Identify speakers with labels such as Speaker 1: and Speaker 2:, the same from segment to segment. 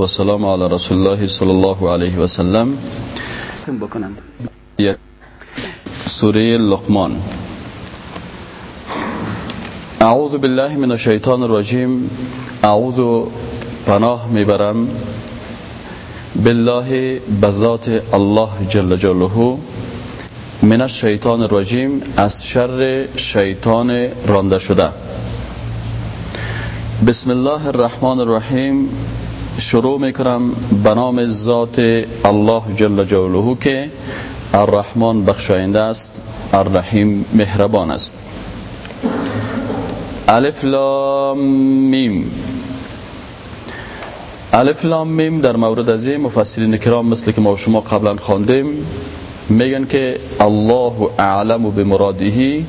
Speaker 1: و سلام علی رسول الله صلی الله علیه و سلم.
Speaker 2: بکنند.
Speaker 1: سوره لقمان. اعوذ بالله من الشیطان الرجیم. اعوذ پناه می‌برم. بالله بذات الله جل جلاله. من الشیطان الرجیم. از شر شیطان رانده شده. بسم الله الرحمن الرحیم. شروع می‌کنم به نام ذات الله جل جلاله که الرحمن بخشاینده است الرحیم مهربان است. الف لام میم. الف لام میم در مورد از این مفسرین کرام مثل که ما شما قبلا خواندیم میگن که الله اعلم بمرادهی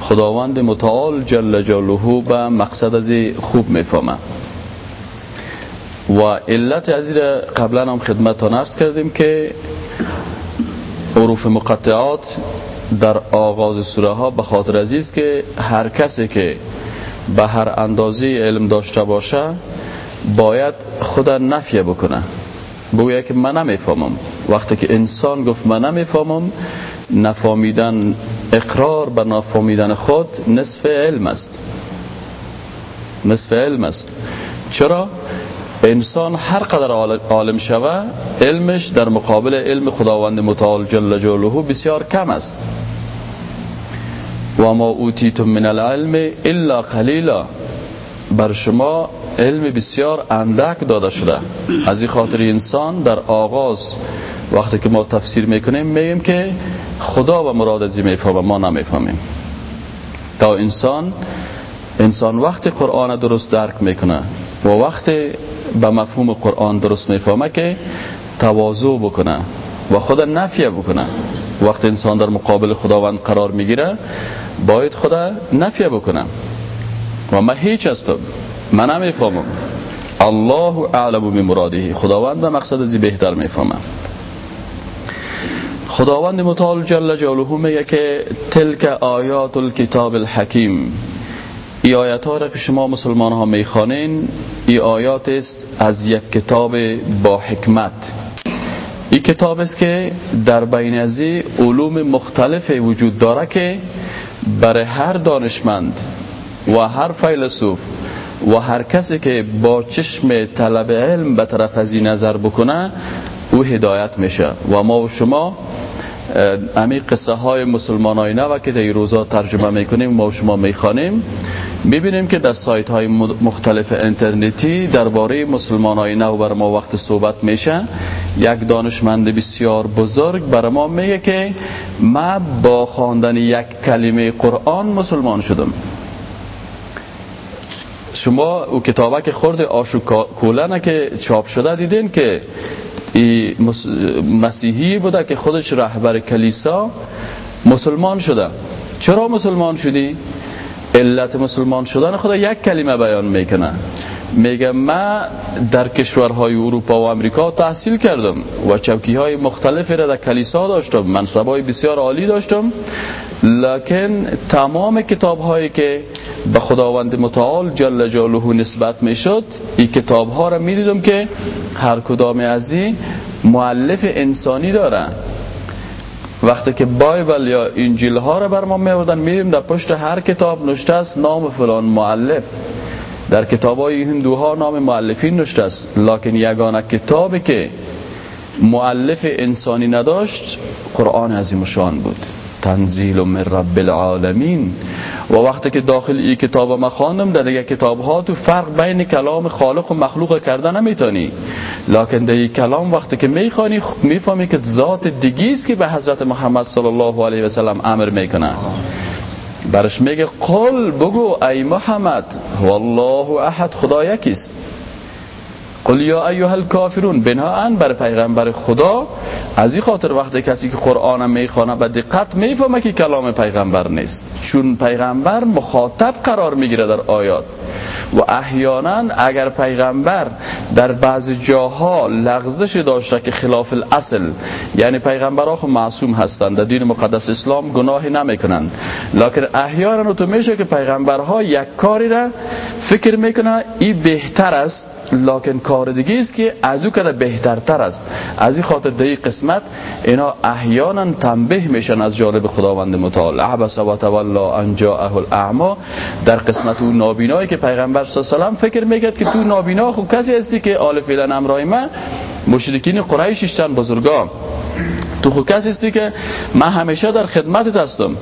Speaker 1: خداوند متعال جل جلاله به مقصد از خوب می‌فهمه. و علت از قبلا هم خدمتان عرض کردیم که حروف مقطعات در آغاز سوره ها به خاطر عزیز که هر کسی که به هر اندازه علم داشته باشه باید خود نفیه بکنه. بگویه که من نمی‌فهمم. وقتی که انسان گفت من نمی‌فهمم نفهمیدن اقرار به نفهمیدن خود نصف علم است. نصف علم است. چرا؟ انسان هر قدر عالم شوه علمش در مقابل علم خداوند متعال جل جلاله بسیار کم است. و ما اوتیتم من العلم الا قلیلا. بر شما علم بسیار اندک داده شده. از این خاطر انسان در آغاز وقتی که ما تفسیر می‌کنیم میگیم که خدا و مراد از می‌فهمه ما نمی‌فهمیم. تا انسان انسان وقتی قرآن درست درک می‌کنه و وقتی به مفهوم قرآن درست می‌فهمه که تواضع بکنه و خود نفیه بکنه. وقتی انسان در مقابل خداوند قرار می‌گیره باید خدا نفیه بکنه. و من هیچ هستم من نمی‌فهمم. الله اعلم بمراده. خداوند به مقصد ازی بهتر می‌فهمه. خداوند متعال جل جلاله میگه که تلک آیات الکتاب الحکیم. ای آیات ها را که شما مسلمان ها می‌خوانین ای آیات است از یک کتاب با حکمت. این کتاب است که در بین ازی علوم مختلف وجود داره که برای هر دانشمند و هر فیلسوف و هر کسی که با چشم طلب علم به طرف از این نظر بکنه او هدایت میشه. و ما و شما امی قصه های مسلمان های نو که در روزا ترجمه می‌کنیم ما شما می‌خوانیم. می‌بینیم که در سایت های مختلف انترنتی درباره مسلمان های نو بر ما وقت صحبت میشه. یک دانشمند بسیار بزرگ بر ما میگه که ما با خواندن یک کلمه قرآن مسلمان شدم. شما او کتابه که خورد آشو کولنه که چاپ شده دیدین که مسیحی بوده که خودش رهبر کلیسا مسلمان شده. چرا مسلمان شدی؟ علت مسلمان شدن خدا یک کلمه بیان می‌کنه. میگه من در کشورهای اروپا و امریکا تحصیل کردم و چوکی های مختلفی را در کلیسا داشتم. منصب های بسیار عالی داشتم. لکن تمام کتاب هایی که به خداوند متعال جل جلاله نسبت می‌شد این کتاب ها را می‌دیدم که هر کدام از این معلف انسانی داره. وقتی که بایبل یا انجیل ها را بر ما میوردن میدیم در پشت هر کتاب نشته است نام فلان معلف در کتاب های هندوها نام معلفین نشته است. لکن یگانه کتابی که معلف انسانی نداشت قرآن عظیم شان بود. تنزیل من رب العالمین. و وقتی که داخل این کتاب ما خواندم در دیگه کتاب ها تو فرق بین کلام خالق و مخلوق کرده نمی‌تونی. لکن در کلام وقتی که می‌خوانی می‌فهمی که ذات دیگیست که به حضرت محمد صلی الله علیه و سلم امر می‌کنه. برش میگه قل بگو ای محمد والله احد خدا یکیست قل یا ایها الکافرون بناهن بر پیغمبر خدا. از این خاطر وقتی کسی که قرآن می‌خوانه به دقت می‌فهمه که کلام پیغمبر نیست. چون پیغمبر مخاطب قرار می‌گیره در آیات. و احیانا اگر پیغمبر در بعض جاها لغزش داشته که خلاف الاصل یعنی پیغمبرها خب معصوم هستند در دین مقدس اسلام گناهی نمی‌کنن لکن احیانا تو میشه که پیغمبرها یک کاری را فکر می‌کنه این بهتر است لکن کار دیگه است که از او کده بهترتر است. از این خاطر در قسمت اینا احیانا تنبه میشن از جانب خداوند متعال. عبس و تولا ان جاءه الاعما در قسمت او نابینایی که پیغمبر صلی الله علیه و فکر می‌کرد که تو نابینا خب کسی هستی که آل فیلن امرای من مشرکین قریش بزرگا تو خود کسی هستی که من همیشه در خدمتت هستم.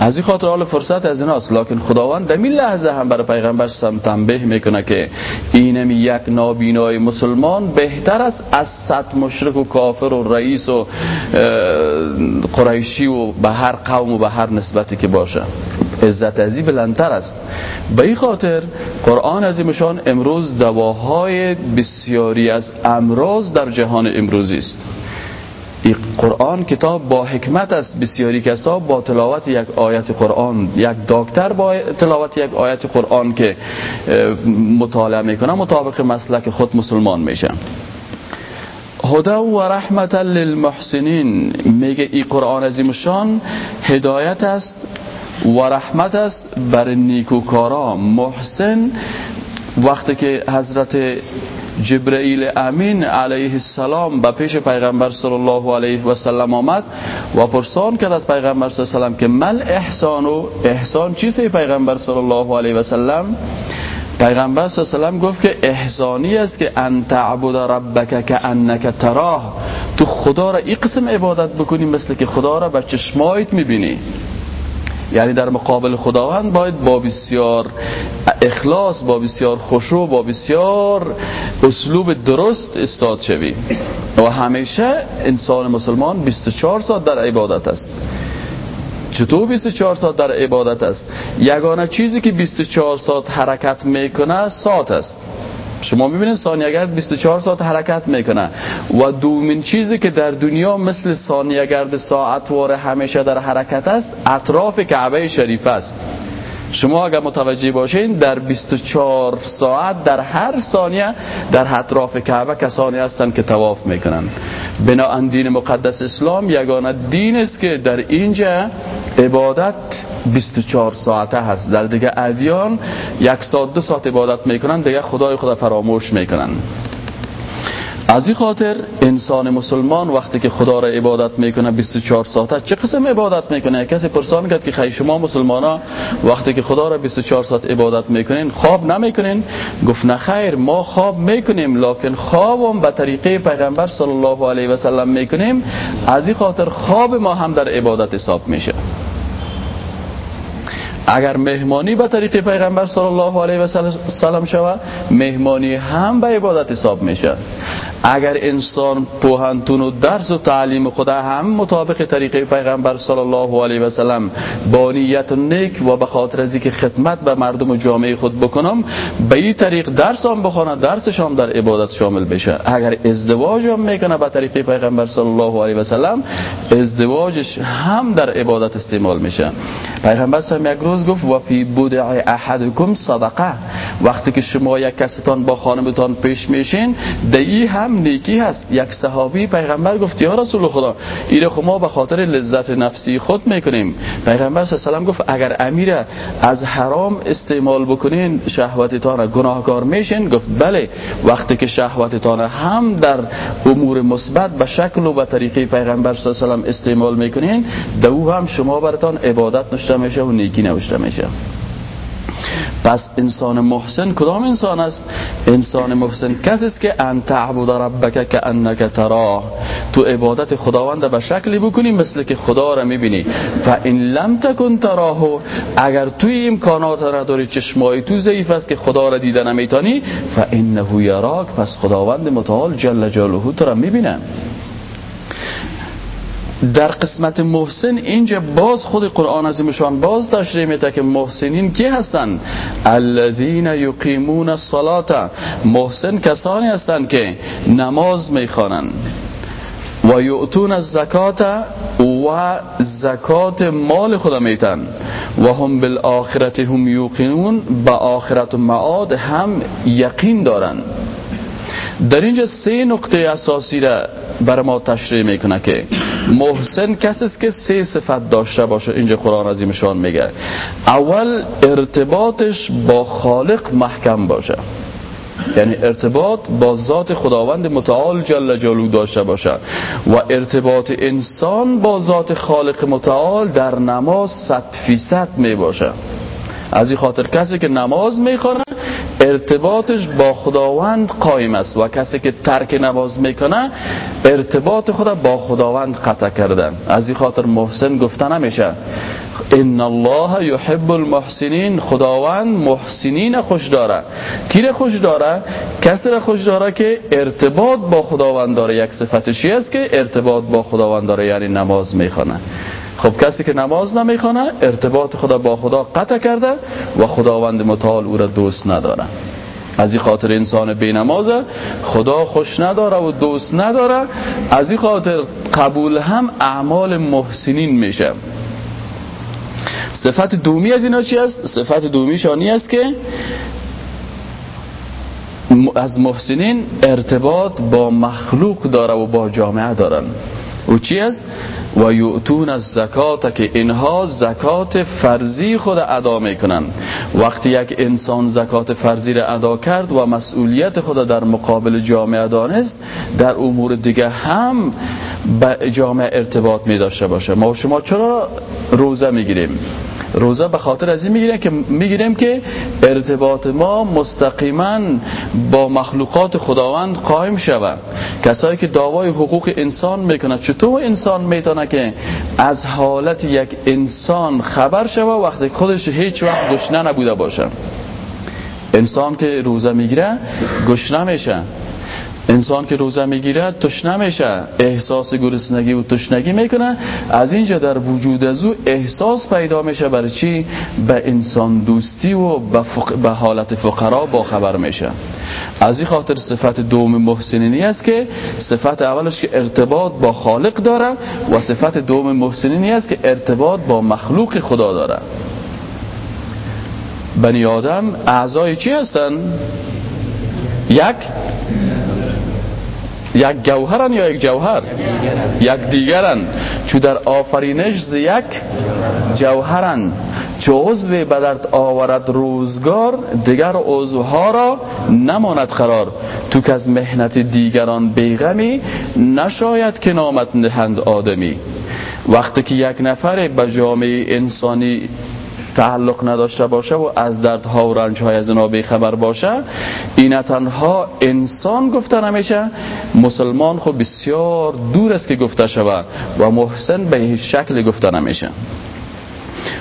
Speaker 1: از این خاطر حال فرصت از ایناست. لکن خداوند در این لحظه هم برای پیغمبر سم تنبیه می‌کنه که اینم یک نابینای مسلمان بهتر است از صد مشرک و کافر و رئیس و قریشی و به هر قوم و به هر نسبتی که باشه. عزت ازی بلندتر است. به این خاطر قرآن عظیمشان امروز دواهای بسیاری از امراض در جهان امروزی است. قرآن کتاب با حکمت است. بسیاری کسا با تلاوت یک آیت قرآن یک دکتر با تلاوت یک آیت قرآن که مطالعه می‌کنه مطابق مسلک خود مسلمان میشه. هدا و رحمت للمحسنین. میگه این قرآن عظیمشان هدایت است و رحمت است بر نیکوکارا. محسن وقتی که حضرت جبرئیل امین علیه السلام به پیش پیغمبر صلی الله علیه و سلم آمد و پرسان کرد از پیغمبر صلی الله علیه و سلم که مل احسان و احسان چیزی پیغمبر صلی الله علیه و سلم؟ پیغمبر صلی الله علیه و گفت که احسانی است که ان تعبد ربک که انک تراه. تو خدا را این قسم عبادت بکنی مثل که خدا را به چشمایت می‌بینی. یعنی در مقابل خداوند باید با بسیار اخلاص با بسیار خشوع با بسیار اسلوب درست استاد شوی. و همیشه انسان مسلمان 24 ساعت در عبادت است. چطور 24 ساعت در عبادت است؟ یگانه چیزی که 24 ساعت حرکت می‌کنه ساعت است. شما می‌بینید ثانیه‌گرد 24 ساعت حرکت می‌کنه. و دومین چیزی که در دنیا مثل ثانیه‌گرد ساعت وار همیشه در حرکت است اطراف کعبه شریف است. شما اگر متوجه باشین در 24 ساعت در هر ثانیه در اطراف کعبه کسانی هستند که تواف می‌کنن بنا دین مقدس اسلام یگانه دین است که در اینجا عبادت 24 ساعته هست. در دیگه ادیان یک ساعت دو ساعت عبادت می‌کنن دیگه خدای خدا فراموش می‌کنن. از این خاطر انسان مسلمان وقتی که خدا را عبادت می‌کنه 24 ساعت چه قسم عبادت می‌کنه؟ کسی پرسان کرد که خیلی شما مسلمان ها وقتی که خدا را 24 ساعت عبادت می‌کنین خواب نمی‌کنین؟ گفت نه خیر ما خواب می‌کنیم لکن خوابم به طریقه پیغمبر صلی الله علیه و سلم می‌کنیم. از این خاطر خواب ما هم در عبادت حساب میشه. اگر مهمانی به طریق پیغمبر صلی الله علیه و سلم شود مهمانی هم به عبادت حساب میشه. اگر انسان پوهنتون و درس و تعلیم خدا هم مطابق طریق پیغمبر صلی الله علیه و سلم با نیت نیک و به خاطر از که خدمت به مردم و جامعه خود بکنم به این طریق درس هم بخونه درسش هم در عبادت شامل بشه. اگر ازدواج هم می‌کنه به طریق پیغمبر صلی الله علیه و سلم ازدواجش هم در عبادت استعمال میشه. پیغمبر صلی یک روز گفت و فی بودع احدکم صدقه وقتی که شما یک کستان با خانمتان پیش میشین دی هم نیکی هست. یک صحابی پیغمبر گفت یا رسول خدا ایره خما به خاطر لذت نفسی خود می‌کنیم. پیغمبر صلی الله گفت اگر امیر از حرام استعمال بکنین شهوتتان گناهکار میشین. گفت بله. وقتی که شهوتتان هم در امور مثبت به شکل و به طریقه پیغمبر صلی الله علیه استعمال می‌کنین دو هم شما براتان عبادت نشته میشه و نیکی نوشته میشه. پس انسان محسن کدام انسان است؟ انسان محسن کسی است که ان تعبد ربک که انک تراه. تو عبادت خداوند به شکلی بکنی مثل که خدا را می‌بینی. و این لم تکن تراه اگر توی امکانات نداری چشمای تو ضعیف است که خدا را دیده نمیتانی و انه یراک پس خداوند متعال جل جلاله تو را می‌بینه. در قسمت محسن اینجا باز خود قرآن عظیمشان باز تشریح میده که محسنین کی هستند الذین یقیمون الصلاه محسن کسانی هستند که نماز می‌خوانند. و یعطون الزکات و زکات مال خدا میتن. و هم بالآخرت هم یوقنون. به آخرت و معاد هم یقین دارند در اینجا سه نقطه اساسی را بر ما تشریح می‌کنه که محسن کسی است که سه صفت داشته باشه اینجا قرآن عظیمشان میگه. اول ارتباطش با خالق محکم باشه. یعنی ارتباط با ذات خداوند متعال جل جلو داشته باشه. و ارتباط انسان با ذات خالق متعال در نماز صد فیصد می باشه از این خاطر کسی که نماز می‌خوانه ارتباطش با خداوند قایم است. و کسی که ترک نماز می‌کنه ارتباط خدا با خداوند قطع کرده. از این خاطر محسن گفته نمیشه ان الله یحب المحسنین. خداوند محسنین خوش داره. کی خوش داره؟ کسی را خوش داره که ارتباط با خداوند داره. یک صفتشی است که ارتباط با خداوند داره؟ یعنی نماز می‌خونه. خب کسی که نماز نمی‌خونه ارتباط خدا با خدا قطع کرده و خداوند متعال او را دوست نداره. از این خاطر انسان بی نمازه خدا خوش نداره و دوست نداره. از این خاطر قبول هم اعمال محسنین میشه. صفت دومی از اینا چی است؟ صفت دومی شانی است که از محسنین ارتباط با مخلوق داره و با جامعه دارن. او چی است؟ و یعتون از زکات که اینها زکات فرضی خود ادا می‌کنن وقتی یک انسان زکات فرضی را ادا کرد و مسئولیت خود در مقابل جامعه دانست در امور دیگه هم به جامعه ارتباط می داشته باشه. ما شما چرا روزه می‌گیریم؟ روزه به خاطر از این می‌گیریم که می‌گیریم که ارتباط ما مستقیما با مخلوقات خداوند قائم شود. کسایی که دعوای حقوق انسان می‌کنه چطور انسان می‌تونه که از حالت یک انسان خبر شود وقتی خودش هیچ وقت گشنه نبوده باشه انسان که روزه می‌گیره گشنه میشه. انسان که روزه می‌گیرد تش نمیشه احساس گرسنگی و تشنگی می‌کنه. از اینجا در وجود از او احساس پیدا میشه برای چی؟ به انسان دوستی و به, حالت فقرا با خبر میشه. از این خاطر صفت دوم محسنینی است که صفت اولش که ارتباط با خالق داره و صفت دوم محسنینی است که ارتباط با مخلوق خدا داره بنی آدم اعضای چی هستن؟ یک یک گوهرن یا یک جوهر؟ یک دیگرن. چو در آفرینش ز یک جوهرن. چو عضو به درد آورد روزگار دیگر عضوها را نماند قرار. تو که از مهنت دیگران بیغمی نشاید که نامت نهند آدمی. وقتی که یک نفر به جامعه انسانی تعلق نداشته باشه و از دردها و رنجهای از اینا خبر باشه این تنها انسان گفته نمیشه مسلمان خب بسیار دور است که گفته شود و محسن به هیچ شکل گفته نمیشه.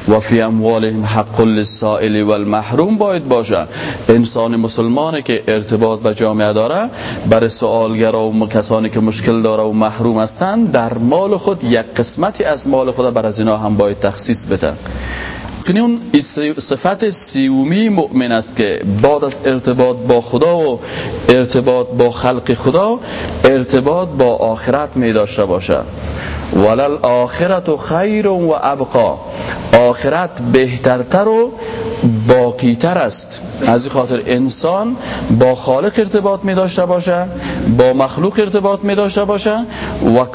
Speaker 1: و فی اموالهم حق للسائل والمحروم باید باشه. انسان مسلمانی که ارتباط به جامعه داره برای سوالگرا و کسانی که مشکل داره و محروم هستند در مال خود یک قسمتی از مال خود بر از اینا هم باید تخصیص بده. اون صفت سیومی مؤمن است که بعد از ارتباط با خدا و ارتباط با خلق خدا ارتباط با آخرت می داشته باشه. ولل آخرت خیر و ابقا. آخرت بهترتر و باقیتر است. از این خاطر انسان با خالق ارتباط می داشته باشه با مخلوق ارتباط می داشته باشه و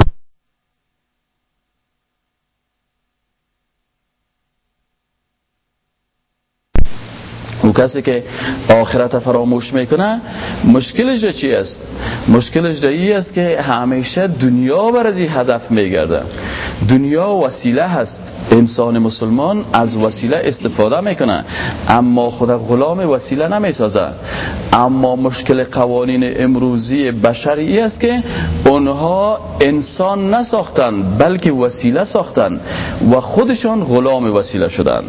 Speaker 1: او کسی که آخرت فراموش می‌کنه مشکلش چی است؟ مشکلش ای است که همیشه دنیا بر از هدف میگرده. دنیا وسیله هست. انسان مسلمان از وسیله استفاده می‌کنه. اما خود غلام وسیله نمی‌سازه. اما مشکل قوانین امروزی بشری است که اونها انسان نساختن بلکه وسیله ساختن و خودشان غلام وسیله شدن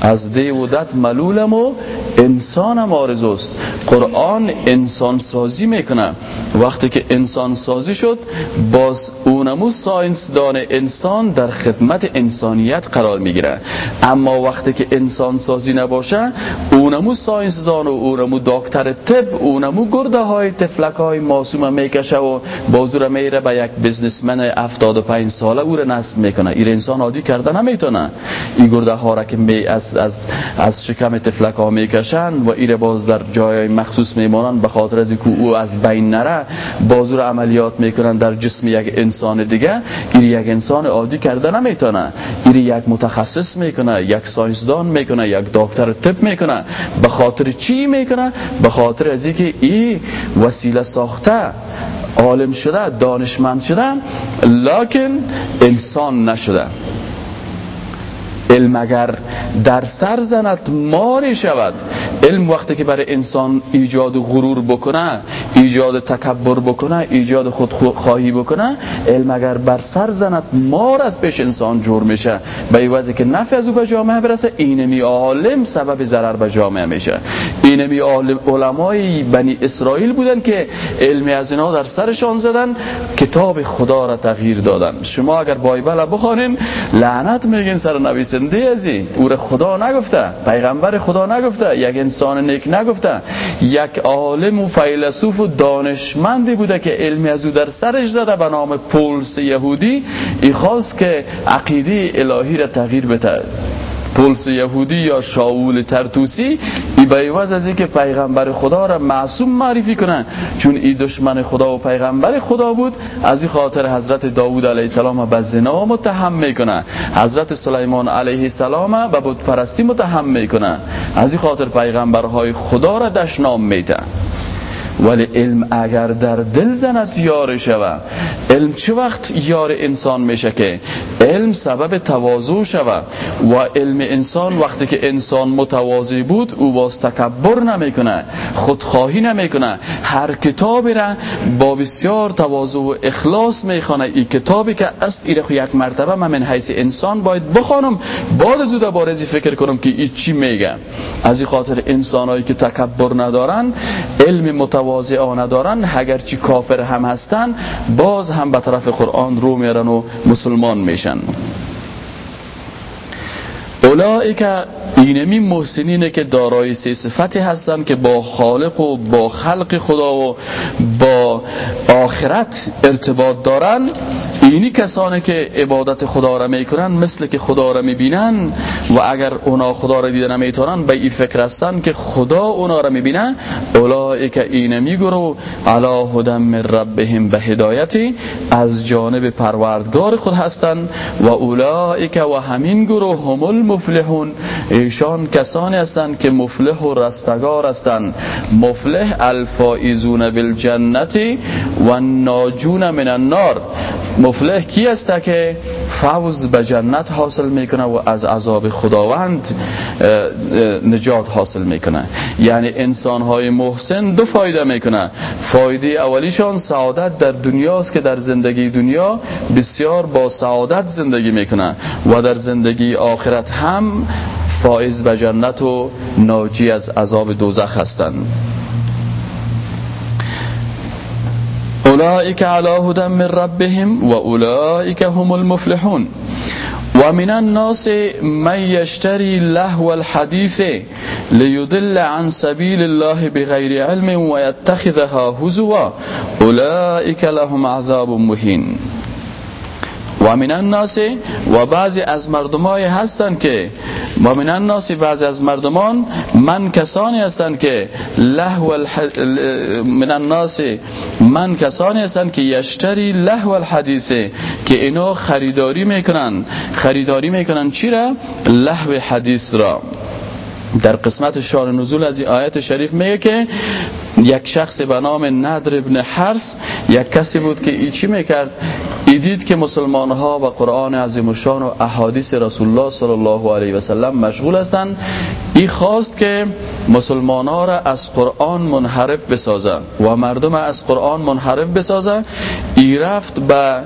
Speaker 1: از دیو و دد ملولم و انسانم آرزوست. قرآن انسان سازی می‌کنه. وقتی که انسان سازی شد باز اونمو science دان انسان در خدمت انسانیت قرار می‌گیره. اما وقتی که انسان سازی نباشه اونمو science دان و اونمو دکتر طب اونمو گرده های طفلک های معصوم می‌کشه و بازور میره به یک بزنسمن 75 ساله او رو نصب می‌کنه. این انسان عادی کرده نمی‌تونه. این گرده ها را که می از از, از, شکم تفلک ها می‌کشن و ایره باز در جای مخصوص میمانن به خاطر از که او از بین نره بازور عملیات می‌کنن در جسم یک انسان دیگه. ایره یک انسان عادی کرده نمی‌تونه. ایره یک متخصص می‌کنه یک ساینسدان می‌کنه یک دکتر طب می‌کنه. به خاطر چی می‌کنه؟ به خاطر از اینکه این وسیله ساخته عالم شده دانشمند شده لکن انسان نشده. علم اگر در سر زند ماری شود. علم وقتی که برای انسان ایجاد غرور بکنه ایجاد تکبر بکنه ایجاد خودخواهی بکنه علم اگر بر سر زند مار از پیش انسان جور میشه. به این که نفع از او به جامعه برسه اینمی عالم سبب ضرر به جامعه میشه. اینمی عالم علمای بنی اسرائیل بودن که علم از اینا در سرشان زدن کتاب خدا را تغییر دادن. شما اگر بایبل بخوانین لعنت میگین سر نویس زنده ازی. او خدا نگفته. پیغمبر خدا نگفته. یک انسان نیک نگفته. یک عالم و فیلسوف و دانشمندی بوده که علمی از او در سرش زده به نام پولس یهودی. ای خواست که عقیده الهی را تغییر بده. پولس یهودی یا شاول ترتوسی ای عوض از اینکه پیغمبر خدا را معصوم معرفی کنن چون ای دشمن خدا و پیغمبر خدا بود از این خاطر حضرت داوود علیه السلام به زنا متهم می‌کنه حضرت سلیمان علیه السلام به بت پرستی متهم می‌کنه از این خاطر پیغمبرهای خدا را دشنام میده ولی علم اگر در دل زند یار شود علم چه وقت یار انسان میشه که؟ علم سبب تواضع شود و علم انسان وقتی که انسان متواضع بود او باز تکبر نمی‌کنه خودخواهی نمی‌کنه هر کتابی را با بسیار تواضع و اخلاص می‌خوانه این کتابی که است ایره یک مرتبه من من حیث انسان باید بخوانم بعد زود بارزی فکر کنم که این چی میگه. از این خاطر انسانهایی که تکبر ندارن علم متواضع متواضع ندارن اگرچه کافر هم هستن باز هم به طرف قرآن رو میرن و مسلمان میشن. که اینمی محسنینه که دارای سه صفتی هستن که با خالق و با خلق خدا و با آخرت ارتباط دارن. اینی کسانی که عبادت خدا را می‌کنن مثل که خدا را می‌بینن و اگر اونا خدا را دیده نمی‌تونن به این فکر هستن که خدا اونا را می‌بینن که اینمی گرو علا هدم ربهم به هدایتی. از جانب پروردگار خود هستن و که و همین گروه هم المفلحون. ایشان کسانی هستند که مفلح و رستگار هستند. مفلح الفائزون بالجنتی و ناجون من النار. مفلح کی است که فوز به جنت حاصل می‌کنه و از عذاب خداوند نجات حاصل می‌کنه. یعنی انسان های محسن دو فایده می‌کنه. فایده اولیشان سعادت در دنیاست که در زندگی دنیا بسیار با سعادت زندگی می‌کنه و در زندگی آخرت هم فائز به جنت و ناجی از عذاب دوزخ هستند. اولئک علی هدى من ربهم و اولئک هم المفلحون. و من الناس من یشتری لهو الحدیث لیدل عن سبیل الله بغیر علم و یتخذها هزوا. اولئک لهم عذاب مهین. و من الناس و بعضی از مردمای هستند که و من الناس بعضی از مردمان من کسانی هستند که لهو الح... من الناس من کسانی هستند که یشتری لهو الحدیث که اینا خریداری می‌کنن. خریداری می‌کنن چی را؟ لهو حدیث را. در قسمت شار نزول از این آیت شریف میگه که یک شخص به نام ندر ابن حرس یک کسی بود که ای چی می‌کرد؟ ای دید که مسلمان ها و قرآن عظیم شان و احادیث رسول الله صلی الله علیه و سلم مشغول هستند. ای خواست که مسلمان ها را از قرآن منحرف بسازه و مردم از قرآن منحرف بسازه. ای رفت به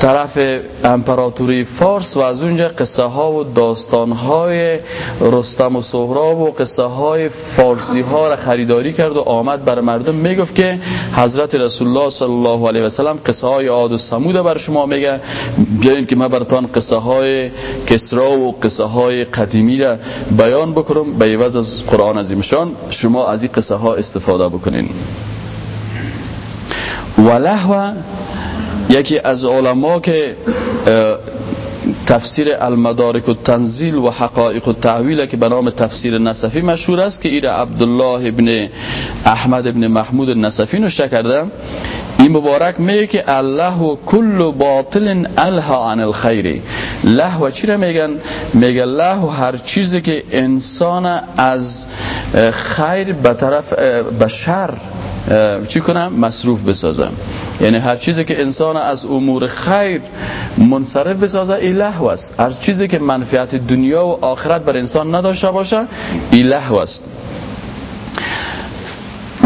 Speaker 1: طرف امپراتوری فارس و از اونجا قصه ها و داستان های رستم و سهراب و قصه های فارسی ها را خریداری کرد و آمد بر مردم. می‌گفت که حضرت رسول الله صلی الله علیه و سلم قصه های عاد و سمود بر شما میگه. بیاین که من براتون قصه های کسرا و قصه های قدیمی را بیان بکنم. به عوض از قرآن عظیمشان شما از این قصه ها استفاده بکنین. و لحوه یکی از علما که تفسیر المدارک و تنزیل و حقائق و تعویل که به نام تفسیر نصفی مشهور است که ایر عبدالله ابن احمد ابن محمود نصفی نوشته کرده. این مبارک میگه که الله و کل باطل الها عن الخیر. له و چی را میگن؟ میگه الله و هر چیزی که انسان از خیر به طرف به شر چی کنم؟ مصروف بسازم. یعنی هر چیزی که انسان از امور خیر منصرف بسازه ایله است. هر چیزی که منفعت دنیا و آخرت بر انسان نداشته باشه ایله است.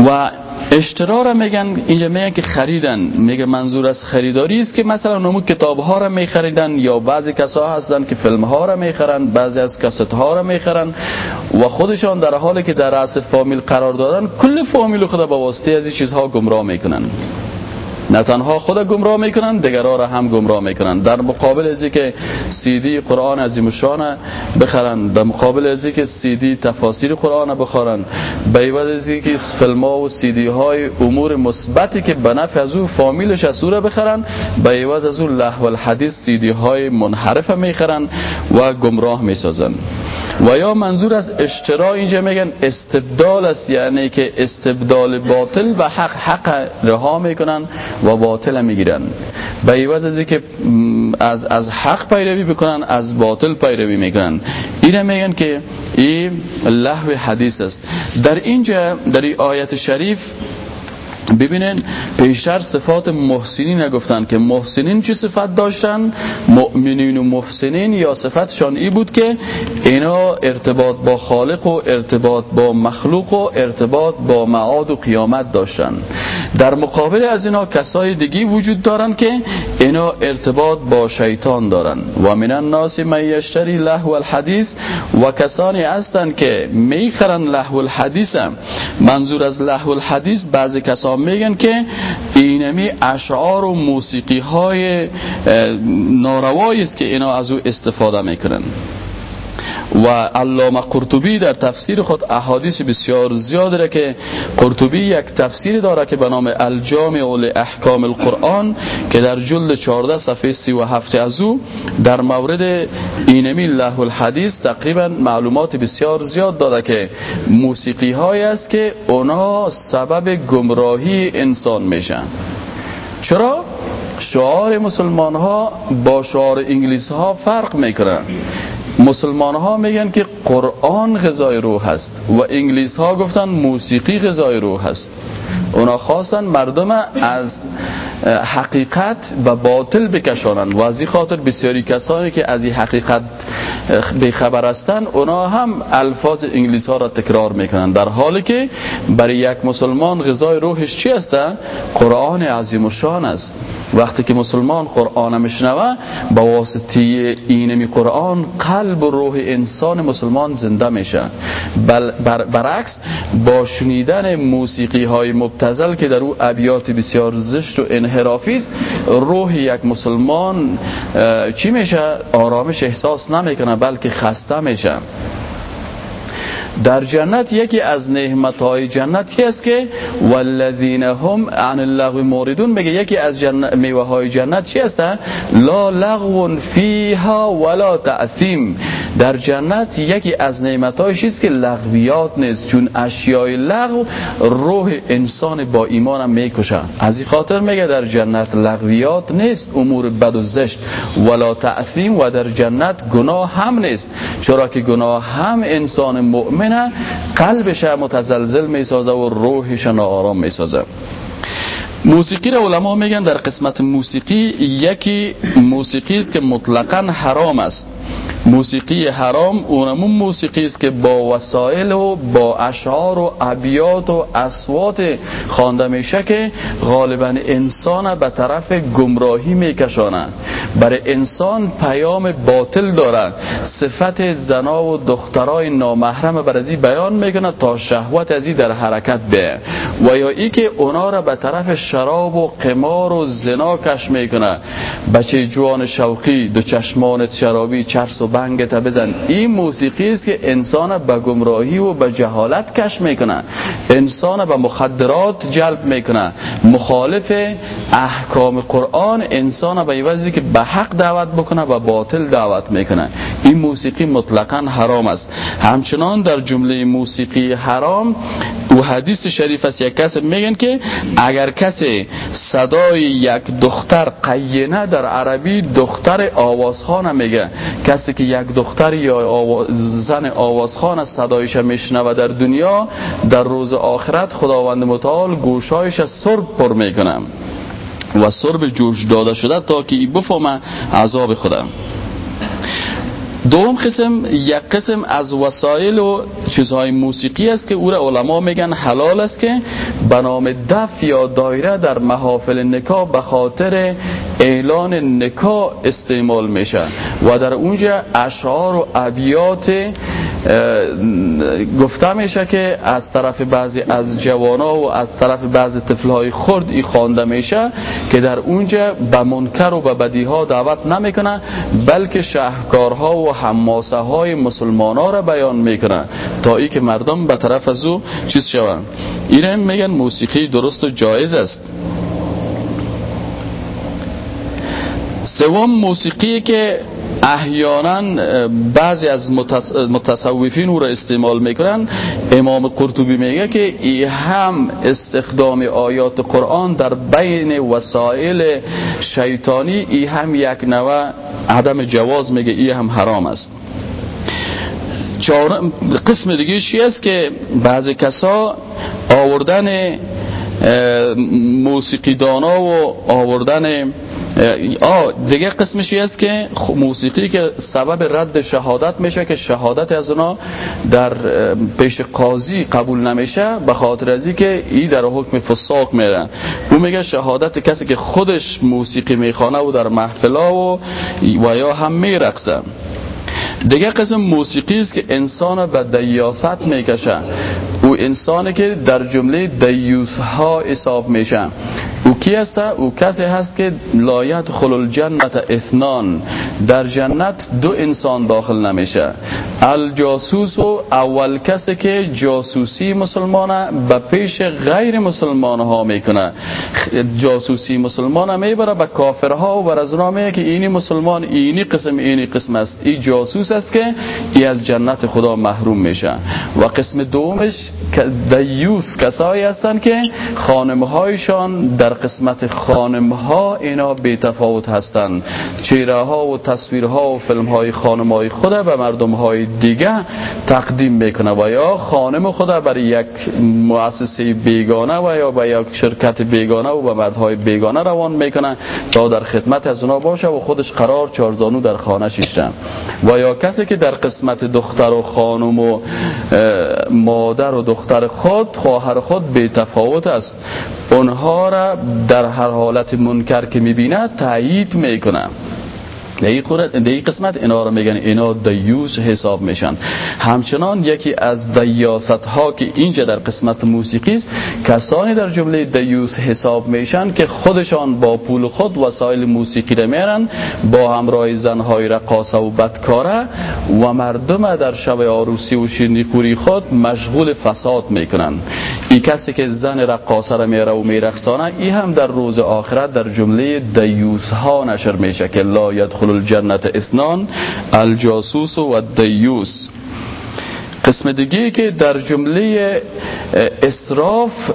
Speaker 1: و اشترا را میگن اینجا میگن که خریدن. میگه منظور از خریداری است که مثلا نمو کتاب ها را میخریدن یا بعضی کسا هستن که فیلم ها را می‌خرن بعضی از کست ها را می‌خرن و خودشان در حالی که در رأس فامیل قرار دادن کل فامیل خود با واسطه از این چیزها گمراه می‌کنن. نه تنها خود گمراه می‌کنن دیگرها را هم گمراه می‌کنن در مقابل ازی که سی دی قرآن عظیم شان بخرن در مقابل ازی که سی دی تفاسیر قرآن بخورن عوض ازی که فیلم ها و سی دی های امور مثبتی که به نفع از او فامیلش از او بخرن به عوض از او لحو الحدیث سی دی های منحرف می‌خرن و گمراه می‌سازن و یا منظور از اشترا اینجا میگن استبدال است یعنی که استبدال باطل و حق حق رها می‌کنن و باطل می‌گیرن. به عوض از که از از حق پیروی بکنن از باطل پیروی می‌کنن. این میگن که این لحو حدیث است. در اینجا در این آیت شریف ببینین پیشتر صفات محسنین نگفتن که محسنین چی صفت داشتن؟ مؤمنین و محسنین یا صفتشان ای بود که اینا ارتباط با خالق و ارتباط با مخلوق و ارتباط با معاد و قیامت داشتن. در مقابل از اینا کسای دیگی وجود دارن که اینا ارتباط با شیطان دارن. و من الناس من یشتری لهو الحدیث و کسانی هستند که می‌خرن لهو الحدیث. منظور از لهو الحدیث بعضی کسان میگن که اینمی اشعار و موسیقی های ناروایی است که اینا از او استفاده می‌کنن. و علامه قرطبی در تفسیر خود احادیث بسیار زیاد داره که قرطبی یک تفسیر داره که به نام الجامع احکام القرآن که در جلد 14 صفحه 37 از او در مورد اینمی له الحدیث تقریبا معلومات بسیار زیاد داده که موسیقی های است که اونا سبب گمراهی انسان میشن چرا؟ شعار مسلمان ها با شعار انگلیس ها فرق می‌کنن مسلمان ها میگن که قرآن غذای روح هست و انگلیس ها گفتن موسیقی غذای روح هست. اونا خواستن مردم از حقیقت و باطل بکشانند و از خاطر بسیاری کسانی که از این حقیقت خبر هستند اونا هم الفاظ انگلیس ها را تکرار می‌کنند در حالی که برای یک مسلمان غذای روحش چی است؟ قرآن عظیم و شان است. وقتی که مسلمان قرآن میشنوه با واسطه اینمی قرآن قلب و روح انسان مسلمان زنده میشه. بل برعکس با شنیدن موسیقی های مبتزل که در او ابیات بسیار زشت و انحرافی است روح یک مسلمان چی میشه؟ آرامش احساس نمی‌کنه بلکه خسته میشه. در جنت یکی از نعمت های جنت است که والذین هم عن اللغو موردون میگه یکی از جنت میوه های جنت چی هست لا لغو فیها ولا تأثیم. در جنت یکی از نعمت است که لغویات نیست؟ چون اشیای لغو روح انسان با ایمان هم می‌کشه از این خاطر میگه در جنت لغویات نیست امور بد و زشت. ولا تأثیم و در جنت گناه هم نیست. چرا که گناه هم انسان مؤمنه قلبش متزلزل می‌سازه و روحش ناآرام می‌سازه. موسیقی را علما میگن در قسمت موسیقی یکی موسیقی است که مطلقا حرام است. موسیقی حرام اونمون موسیقی است که با وسایل و با اشعار و ابیات و اصوات خوانده میشه که غالبا انسان به طرف گمراهی میکشانه برای انسان پیام باطل داره صفت زنا و دخترای نامحرم بر ازی بیان می‌کنه تا شهوت ازی در حرکت به و یا ای که اونا را به طرف شراب و قمار و زنا کش می‌کنه. بچه جوان شوقی دو چشمانت شرابی چرس و بنگت بزن. این موسیقی است که انسان به گمراهی و به جهالت کش می‌کنه. انسان به مخدرات جلب می‌کنه. مخالف احکام قرآن انسان به عوضی که به حق دعوت بکنه و باطل دعوت می‌کنه. این موسیقی مطلقا حرام است. همچنان در جمله موسیقی حرام و حدیث شریف است. یک کس میگن که اگر کسی صدای یک دختر قینه در عربی دختر آوازخان میگه. کسی که یک دختر یا زن آوازخان از صدایش میشنوه در دنیا در روز آخرت خداوند متعال گوشایش سرب پر می‌کنم و سرب جوش داده شده تا که بفهمه عذاب خودم. دوم قسم یک قسم از وسایل و چیزهای موسیقی است که او را علما میگن حلال است که به نام دف یا دایره در محافل نکاح به خاطر اعلان نکاح استعمال میشه. و در اونجا اشعار و ابیات گفته میشه که از طرف بعضی از جوانا و از طرف بعضی طفلهای خرد ای خوانده میشه که در اونجا به منکر و به بدیها دعوت نمی‌کنه بلکه شهکارها و حماسه های مسلمان ها را بیان می‌کنه تا ای که مردم به طرف از او چیز شوند. این میگن موسیقی درست و جایز است. سوم موسیقی که احیانا بعضی از متصوفین او را استعمال می‌کنن. امام قرطبی میگه که ای هم استخدام آیات قرآن در بین وسایل شیطانی ای هم یک نوع عدم جواز میگه ای هم حرام است. قسم دیگه چی است که بعضی کسا آوردن موسیقی دانا و آوردن آه دیگه قسمشی است که موسیقی که سبب رد شهادت میشه که شهادت از اونا در پیش قاضی قبول نمیشه به خاطر از که ای در حکم فساق میره او میگه شهادت کسی که خودش موسیقی می‌خوانه و در محفلا و و یا هم میرقصه. دیگه قسم موسیقی است که انسان به دیاست می‌کشه. او انسانی که در جمله دیوس ها حساب میشه. او کی است؟ او کسی هست که لایت خلال جنت اثنان. در جنت دو انسان داخل نمیشه. الجاسوس و اول کسی که جاسوسی مسلمانه به پیش غیر مسلمان ها می‌کنه. جاسوسی مسلمان می‌بره به کافرها و بر که اینی مسلمان اینی قسم اینی قسم است. این جاسوس است که ای از جنت خدا محروم میشه. و قسم دومش دیوس کسایی هستند که خانمه هایشان در قسمت خانم ها اینا بی تفاوت هستند. چهره ها و تصویرها و فیلم های خانم های خود به مردم های دیگه تقدیم می‌کنه و یا خانم خود برای یک مؤسسه بیگانه و یا به یک شرکت بیگانه و به مردهای بیگانه روان می‌کنه تا در خدمت از اونا باشه و خودش قرار چارزانو در خانه شیشته. و یا کسی که در قسمت دختر و خانم و مادر و دختر خود خواهر خود بی تفاوت است. اونها را در هر حالت منکر که می‌بینه تایید می‌کنه در این قسمت اینا رو میگن اینا دیوس حساب میشن. همچنان یکی از دیاست ها که اینجا در قسمت موسیقی است کسانی در جمله دیوس حساب میشن که خودشان با پول خود وسایل موسیقی رو میرن با همراه زنهای رقاصه و بدکاره و مردم در شب عروسی و شیرینی خود مشغول فساد می‌کنن این کسی که زن رقاصه رو میره و میرقصانه ای هم در روز آخرت در جمله دیوس ها نشر میشه که لا يدخل الجنة اثنان الجاسوس والديوس. قسم دیگه که در جمله اسراف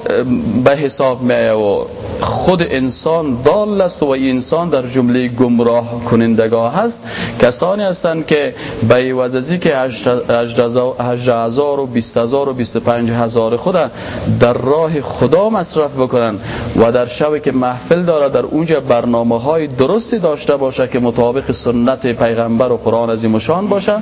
Speaker 1: به حساب میه و خود انسان دال است و انسان در جمله گمراه کنندگاه هست. کسانی هستند که به وززی که 18000 و 20000 و 25000 خود در راه خدا مصرف بکنن و در شب که محفل داره در اونجا برنامه های درستی داشته باشه که مطابق سنت پیغمبر و قرآن از شان باشه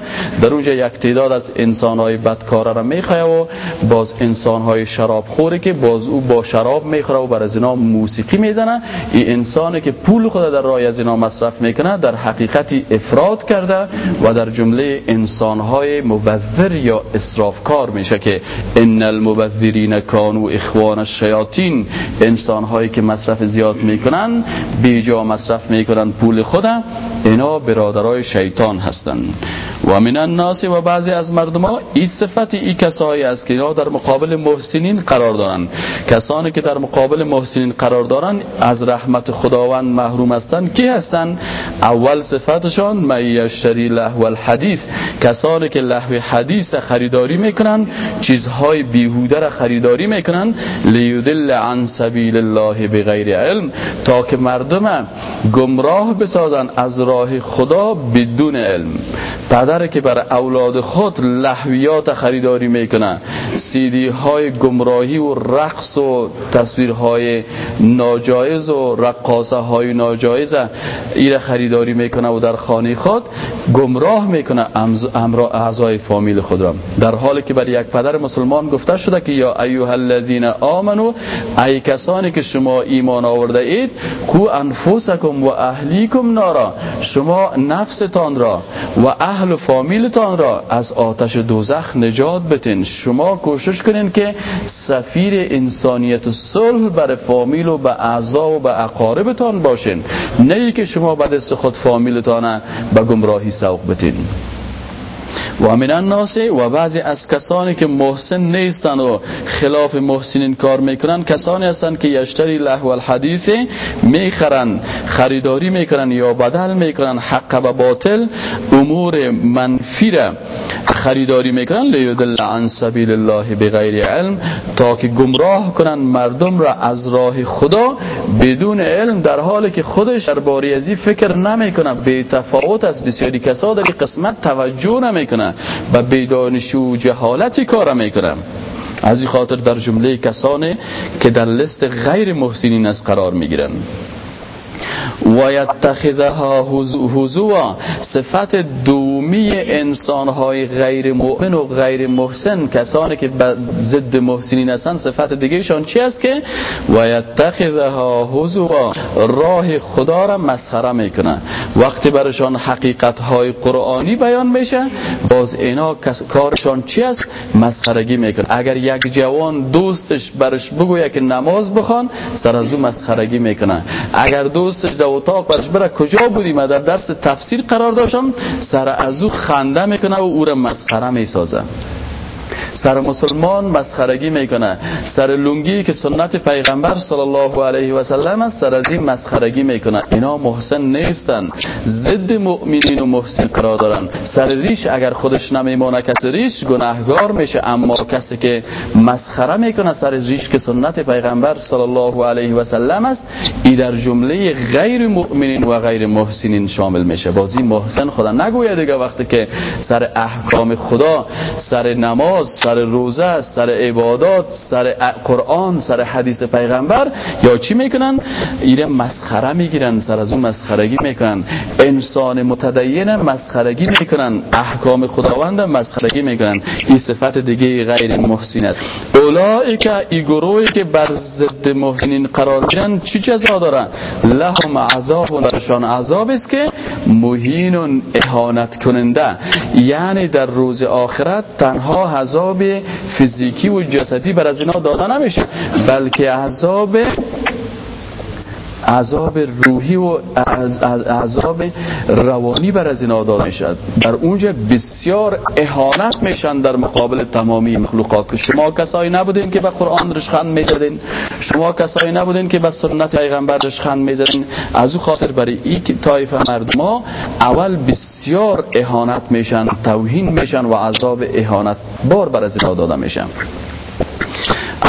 Speaker 1: در اونجا یک تعداد از انسان های بدکاره را می‌خواه و باز انسان های شراب خوره که باز او با شراب می‌خوره و بر زنا موسیقی می‌زنه این انسانی که پول خود در راه زنا مصرف می‌کنه در حقیقتی افراد کرده و در جمله انسان های مبذر یا اسرافکار میشه که ان المبذرین کانو اخوان الشیاطین. انسان هایی که مصرف زیاد می‌کنن بیجا مصرف می‌کنن پول خودم اینا برادرای شیطان هستند و من الناس و بعضی از مردم ها این صفت ای کسایی است که در مقابل محسنین قرار دارن کسانی که در مقابل محسنین قرار دارن از رحمت خداوند محروم هستند. کی هستند؟ اول صفتشان میشتری لهو الحدیث. کسانی که لهو حدیث خریداری می‌کنن چیزهای بیهوده را خریداری می‌کنن لیدل عن سبیل الله بغیر علم. تا که مردم گمراه بسازن از راه خدا بدون علم. پدر که بر اولاد خود لحویات خریداری می‌کنه. سیدی های گمراهی و رقص و تصویرهای ناجایز و رقاصه های ناجایز ایره خریداری می‌کنه و در خانه خود گمراه می‌کنه امرا اعضای فامیل خود را. در حالی که بر یک پدر مسلمان گفته شده که یا ایها الذین آمنو ای کسانی که شما ایمان آورده اید کو انفسکم و اهلیکم نارا. شما نفستان را و اهل فامیلتان را از آتش دوزخ نجات بتین. شما کوشش کنین که سفیر انسانیت صلح بر فامیل و به اعضا و به اقاربتان باشین. نه که شما بعد خود فامیلتان به گمراهی سوق بتین. و من الناس و بعضی از کسانی که محسن نیستند و خلاف محسنین کار می‌کنن کسانی هستند که یشتری لهو الحدیث می‌خرن خریداری می‌کنن یا بدل می‌کنن حق و باطل امور منفی را خریداری می‌کنن. لیدل عن سبیل الله بغیر علم تا که گمراه کنن مردم را از راه خدا بدون علم در حالی که خودش درباره ازی فکر نمی‌کنه. به تفاوت از بسیاری کسا در قسمت توجه نمی‌کنه. و بیدانشی و جهالتی کار می‌کنم. از این خاطر در جمله کسانی که در لست غیر محسنین از قرار می‌گیرن. و یتخذها هزوا صفت دومی انسان های غیر مؤمن و غیر محسن کسانی که ضد محسنین هستند صفت دیگهشان چی است که و یتخذها هزوا. راه خدا را مسخره می‌کنه. وقتی برشان حقیقت های قرآنی بیان میشه باز اینا کارشان چی است؟ مسخرگی می‌کنه. اگر یک جوان دوستش برش بگوید که نماز بخوان سر از او مسخرگی می‌کنه. اگر دوستش در اتاق برش بره کجا بودیم؟ در درس تفسیر قرار داشتم سر او خنده می‌کنه و او را مسخره می‌سازه. سر مسلمان مسخرگی می‌کنه. سر لونگی که سنت پیغمبر صلی الله علیه و سلم است سر از این مسخرگی می‌کنه. اینا محسن نیستن. ضد مؤمنین و محسن قرار دارن. سر ریش اگر خودش نمیمونه کس ریش گناهگار میشه. اما کسی که مسخره می‌کنه سر ریش که سنت پیغمبر صلی الله علیه و سلم است ای در جمله غیر مؤمنین و غیر محسنین شامل میشه. بازی محسن خدا نگوید دیگه وقتی که سر احکام خدا سر نماز سر روزه سر عبادات سر قرآن سر حدیث پیغمبر. یا چی می‌کنن؟ ایره مسخره می‌گیرن سر از اون مسخرگی می‌کنن. انسان متدین مسخرگی می‌کنن. احکام خداوند مسخرگی می‌کنن. این صفت دیگه غیر محسین است. اولئک ای گروهی که بر ضد محسنین قرار گیرن چی جزا دارن؟ لهم عذاب و درشان عذاب است که مهین و اهانت کننده. یعنی در روز آخرت تنها عذاب فیزیکی و جسدی بر از اینا داده نمیشه بلکه عذاب عذاب روحی و عذاب روانی بر از اینا داده می‌شد. در اونجا بسیار اهانت میشن در مقابل تمامی مخلوقات. شما کسایی نبودین که به قرآن رشخند می‌زدین شما کسایی نبودین که به سنت پیغمبر رشخند می‌زدین. از او خاطر برای این طایفه مردم ها اول بسیار اهانت میشن توهین میشن و عذاب اهانت بار بر از اینا داده میشن.